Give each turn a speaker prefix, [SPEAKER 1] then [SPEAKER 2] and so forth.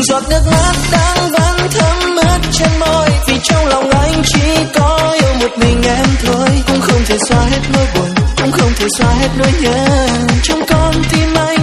[SPEAKER 1] từng giọt nước mắt đang vẫn thấm ướt trên môi. Vì trong lòng anh chỉ có yêu một mình em thôi. Cũng không thể xóa hết nỗi buồn, cũng không thể xóa hết nỗi nhớ. Trong con tim anh